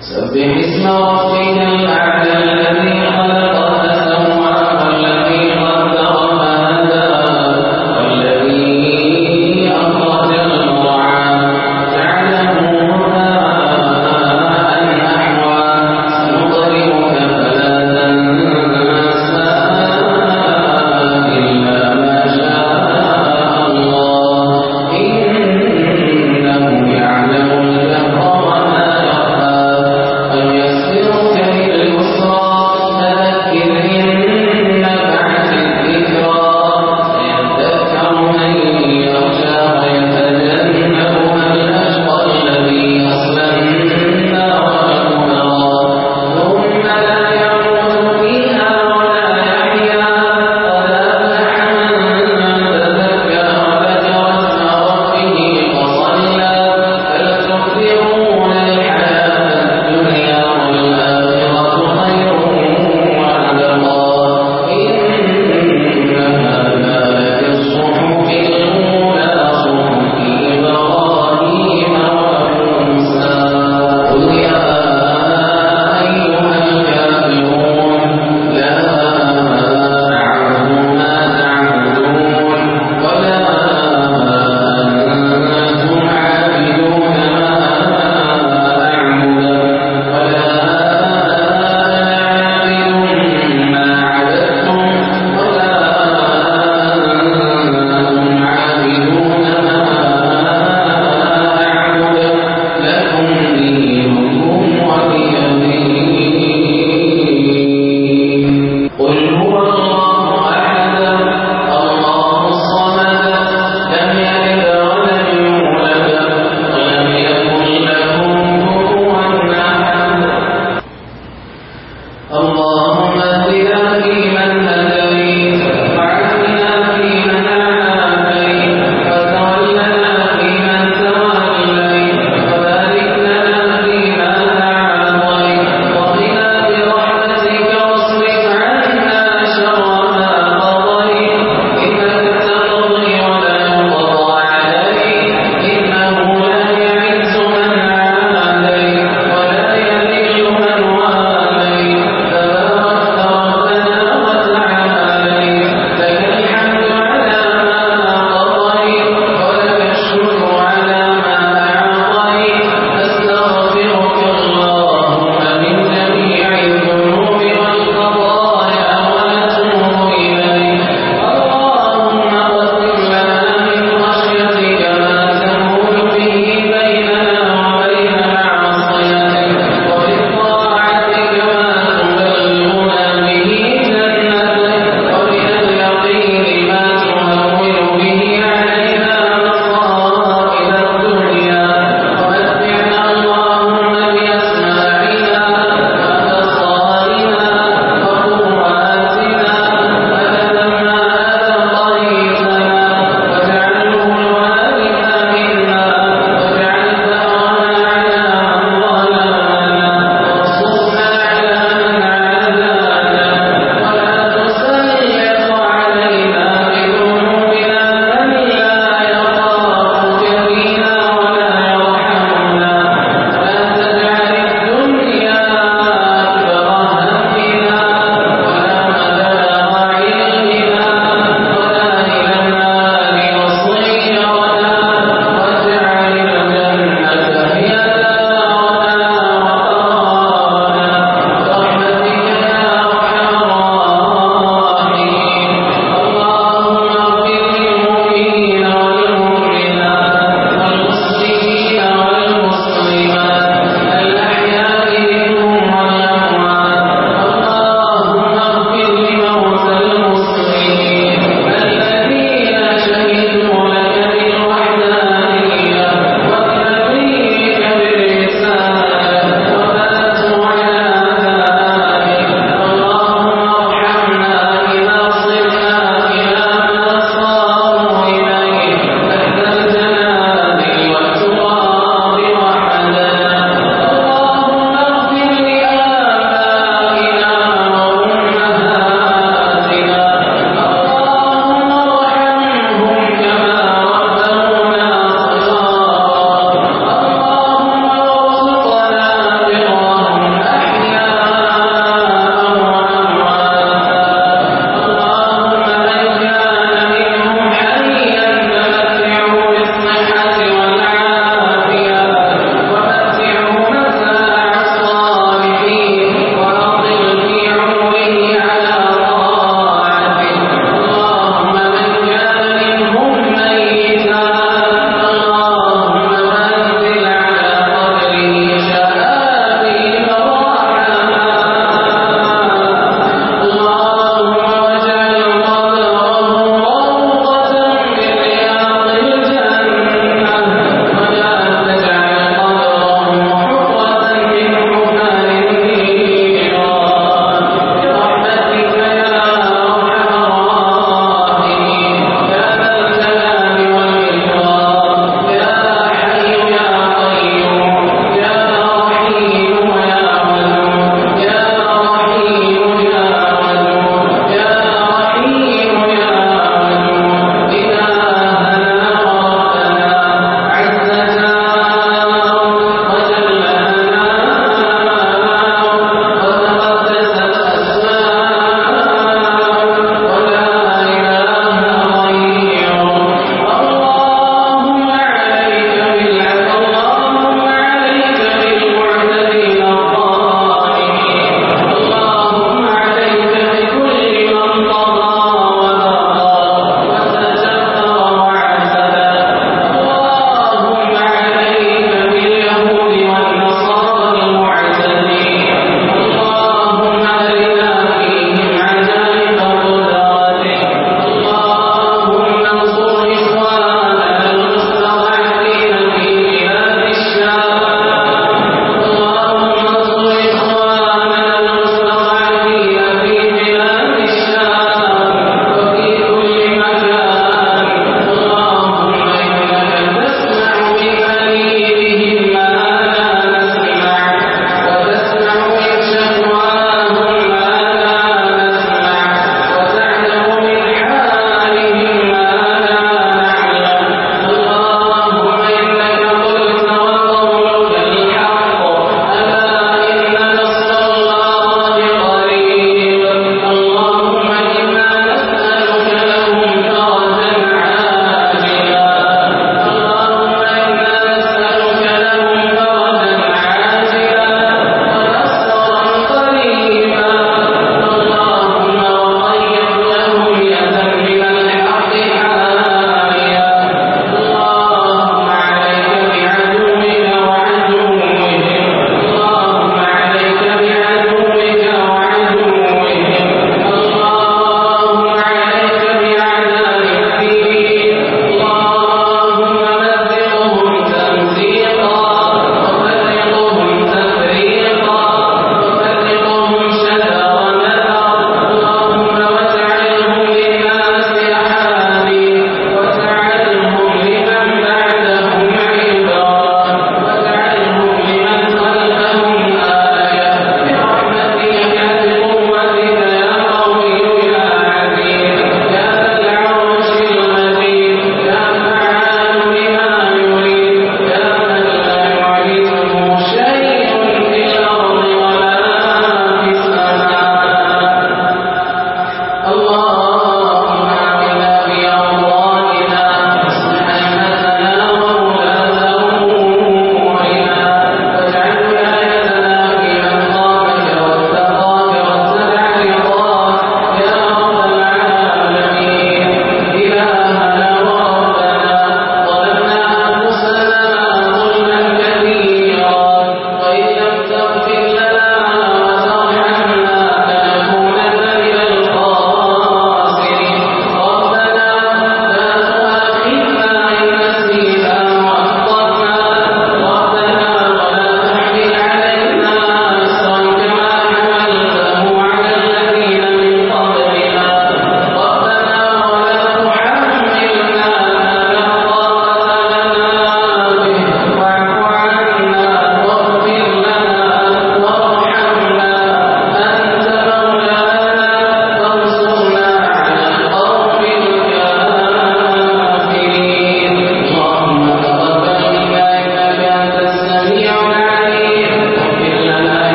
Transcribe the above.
سبح اسم ربنا الأعلى الذي خلق فسوى